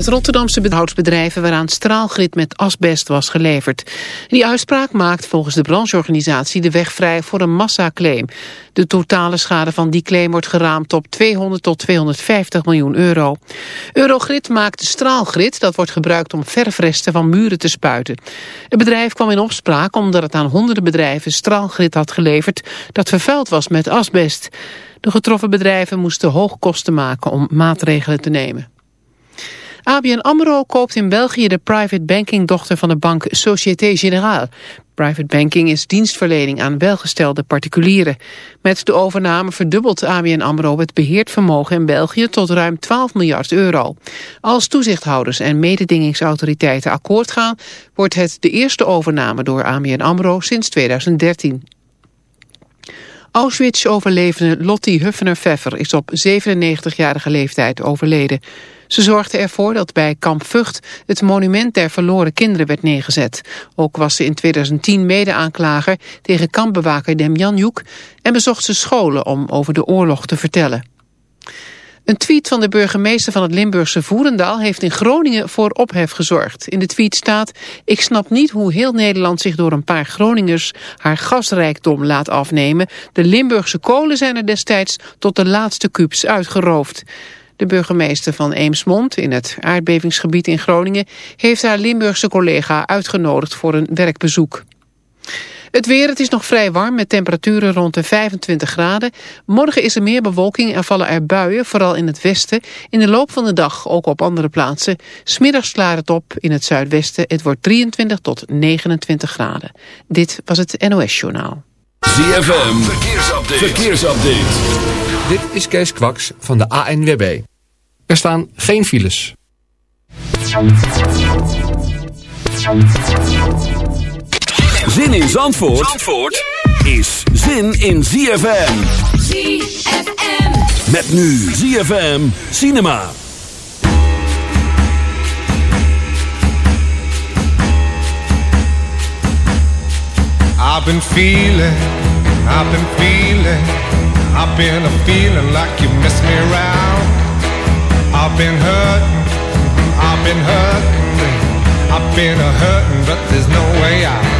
Het Rotterdamse bedrijven waaraan straalgrit met asbest was geleverd. Die uitspraak maakt volgens de brancheorganisatie de weg vrij voor een massaclaim. De totale schade van die claim wordt geraamd op 200 tot 250 miljoen euro. Eurogrid maakt straalgrit dat wordt gebruikt om verfresten van muren te spuiten. Het bedrijf kwam in opspraak omdat het aan honderden bedrijven straalgrit had geleverd dat vervuild was met asbest. De getroffen bedrijven moesten hoge kosten maken om maatregelen te nemen. ABN AMRO koopt in België de private banking dochter van de bank Société Générale. Private banking is dienstverlening aan welgestelde particulieren. Met de overname verdubbelt ABN AMRO het beheerd vermogen in België tot ruim 12 miljard euro. Als toezichthouders en mededingingsautoriteiten akkoord gaan, wordt het de eerste overname door ABN AMRO sinds 2013. Auschwitz-overlevende Lottie Huffener-Pfeffer is op 97-jarige leeftijd overleden. Ze zorgde ervoor dat bij Kamp Vught het monument der verloren kinderen werd neergezet. Ook was ze in 2010 mede-aanklager tegen kampbewaker Demjanjuk en bezocht ze scholen om over de oorlog te vertellen. Een tweet van de burgemeester van het Limburgse Voerendaal heeft in Groningen voor ophef gezorgd. In de tweet staat, ik snap niet hoe heel Nederland zich door een paar Groningers haar gasrijkdom laat afnemen. De Limburgse kolen zijn er destijds tot de laatste kubus uitgeroofd. De burgemeester van Eemsmond in het aardbevingsgebied in Groningen heeft haar Limburgse collega uitgenodigd voor een werkbezoek. Het weer, het is nog vrij warm met temperaturen rond de 25 graden. Morgen is er meer bewolking en vallen er buien, vooral in het westen. In de loop van de dag ook op andere plaatsen. Smiddags klaart het op in het zuidwesten. Het wordt 23 tot 29 graden. Dit was het NOS Journaal. ZFM, verkeersupdate. verkeersupdate. Dit is Kees Kwaks van de ANWB. Er staan geen files. Zin in Zandvoort, Zandvoort is zin in ZFM. ZFM. Met nu ZFM Cinema. I've been feeling, I've been feeling, I've been a feeling like you miss me around. I've been hurting, I've been hurting, I've been a hurting, but there's no way out.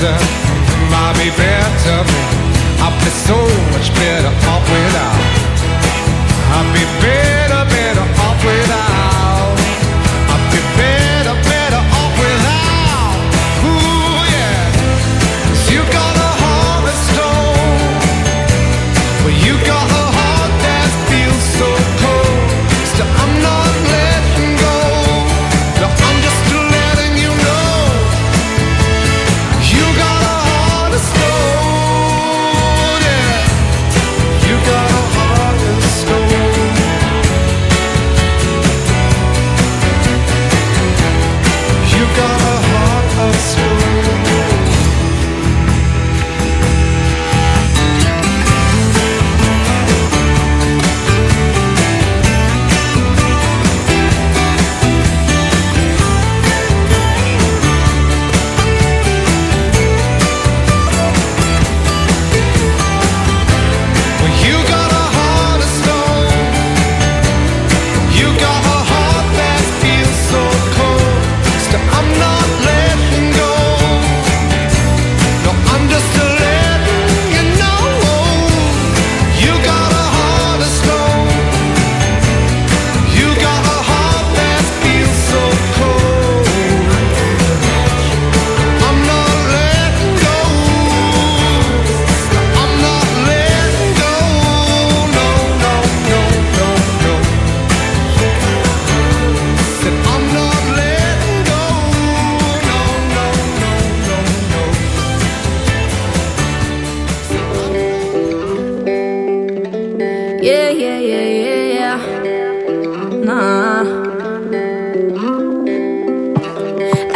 better, might be better. I'd be so much better off without. I'd be better.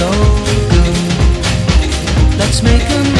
so good. Let's make a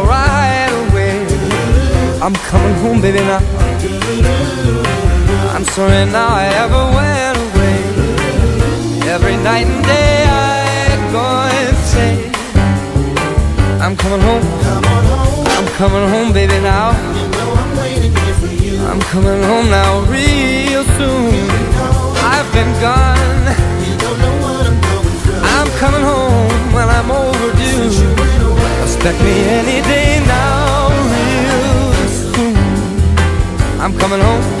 friend now I ever went away. Every night and day I go and say, I'm coming home. I'm coming home, baby, now. I'm coming home now, real soon. I've been gone. You don't know what I'm doing i'm coming home when I'm overdue. Expect me any day now, real soon. I'm coming home.